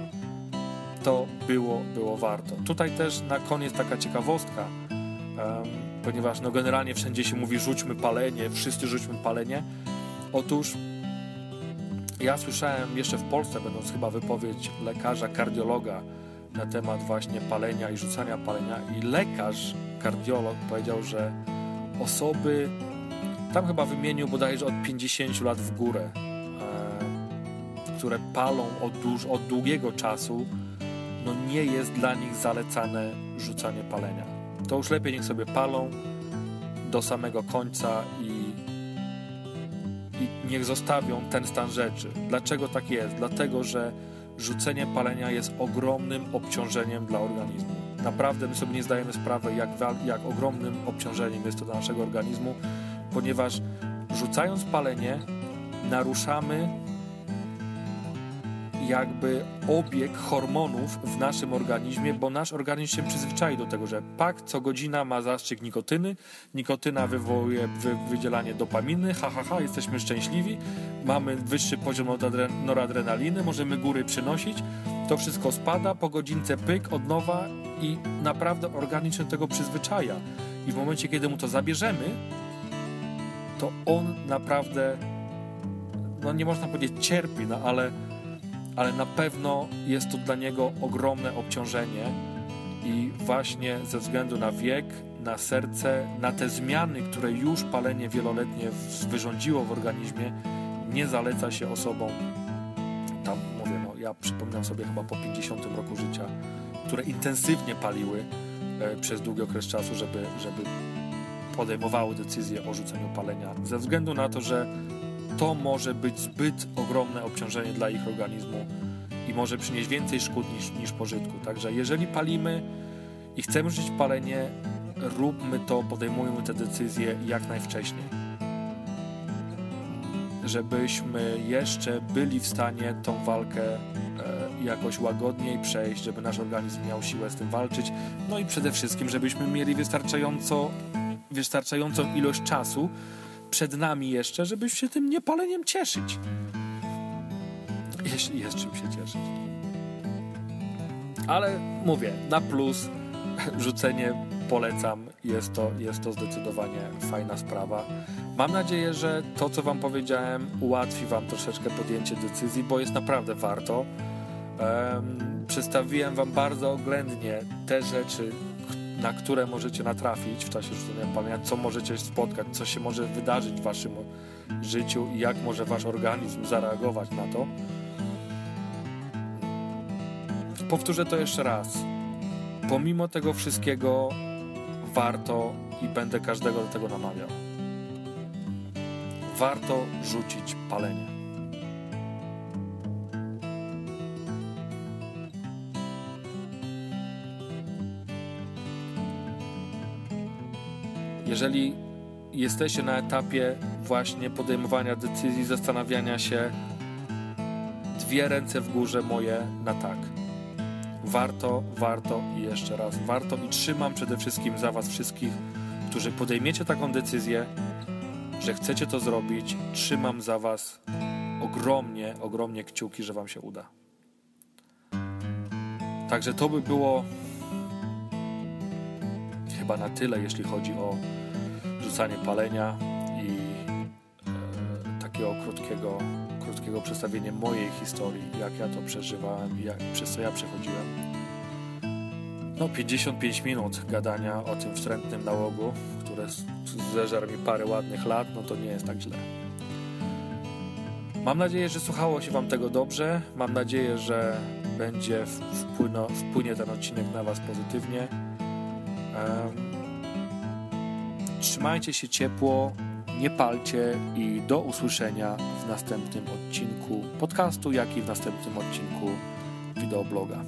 to było, było warto. Tutaj też na koniec taka ciekawostka, ponieważ no generalnie wszędzie się mówi rzućmy palenie, wszyscy rzućmy palenie. Otóż ja słyszałem jeszcze w Polsce, będąc chyba wypowiedź lekarza, kardiologa na temat właśnie palenia i rzucania palenia i lekarz, kardiolog powiedział, że osoby, tam chyba wymienił bodajże od 50 lat w górę, e, które palą od, dłuż, od długiego czasu, no nie jest dla nich zalecane rzucanie palenia. To już lepiej niech sobie palą do samego końca i, i niech zostawią ten stan rzeczy. Dlaczego tak jest? Dlatego, że rzucenie palenia jest ogromnym obciążeniem dla organizmu. Naprawdę my sobie nie zdajemy sprawy, jak, jak ogromnym obciążeniem jest to dla naszego organizmu, ponieważ rzucając palenie naruszamy jakby obieg hormonów w naszym organizmie, bo nasz organizm się przyzwyczai do tego, że pak co godzina ma zastrzyk nikotyny, nikotyna wywołuje wy, wydzielanie dopaminy, ha, ha, ha, jesteśmy szczęśliwi, mamy wyższy poziom noradrenaliny, możemy góry przynosić, to wszystko spada, po godzince pyk, od nowa i naprawdę organizm się do tego przyzwyczaja. I w momencie, kiedy mu to zabierzemy, to on naprawdę, no nie można powiedzieć cierpi, no ale ale na pewno jest to dla niego ogromne obciążenie i właśnie ze względu na wiek, na serce, na te zmiany, które już palenie wieloletnie wyrządziło w organizmie, nie zaleca się osobom, tam mówię, no ja przypominam sobie chyba po 50 roku życia, które intensywnie paliły e, przez długi okres czasu, żeby, żeby podejmowały decyzję o rzuceniu palenia, ze względu na to, że to może być zbyt ogromne obciążenie dla ich organizmu i może przynieść więcej szkód niż, niż pożytku. Także jeżeli palimy i chcemy żyć palenie, róbmy to, podejmujmy te decyzje jak najwcześniej. Żebyśmy jeszcze byli w stanie tą walkę e, jakoś łagodniej przejść, żeby nasz organizm miał siłę z tym walczyć. No i przede wszystkim, żebyśmy mieli wystarczająco, wystarczającą ilość czasu, przed nami jeszcze, żeby się tym niepaleniem cieszyć. Jeśli jest czym się cieszyć. Ale mówię, na plus rzucenie polecam. Jest to, jest to zdecydowanie fajna sprawa. Mam nadzieję, że to, co Wam powiedziałem, ułatwi Wam troszeczkę podjęcie decyzji, bo jest naprawdę warto. Um, przedstawiłem Wam bardzo oględnie te rzeczy, na które możecie natrafić w czasie rzucenia palenia, co możecie spotkać, co się może wydarzyć w waszym życiu i jak może wasz organizm zareagować na to. Powtórzę to jeszcze raz. Pomimo tego wszystkiego warto i będę każdego do tego namawiał. Warto rzucić palenie. Jeżeli jesteście na etapie właśnie podejmowania decyzji, zastanawiania się, dwie ręce w górze moje na tak. Warto, warto i jeszcze raz warto i trzymam przede wszystkim za Was wszystkich, którzy podejmiecie taką decyzję, że chcecie to zrobić. Trzymam za Was ogromnie, ogromnie kciuki, że Wam się uda. Także to by było chyba na tyle, jeśli chodzi o rzucanie palenia i e, takiego krótkiego, krótkiego przedstawienia mojej historii, jak ja to przeżywałem i jak, przez co ja przechodziłem. No, 55 minut gadania o tym wstrętnym nałogu, które zeżar mi parę ładnych lat, no to nie jest tak źle. Mam nadzieję, że słuchało się Wam tego dobrze. Mam nadzieję, że będzie wpłyno, wpłynie ten odcinek na Was pozytywnie. Um, Trzymajcie się ciepło, nie palcie i do usłyszenia w następnym odcinku podcastu, jak i w następnym odcinku wideobloga.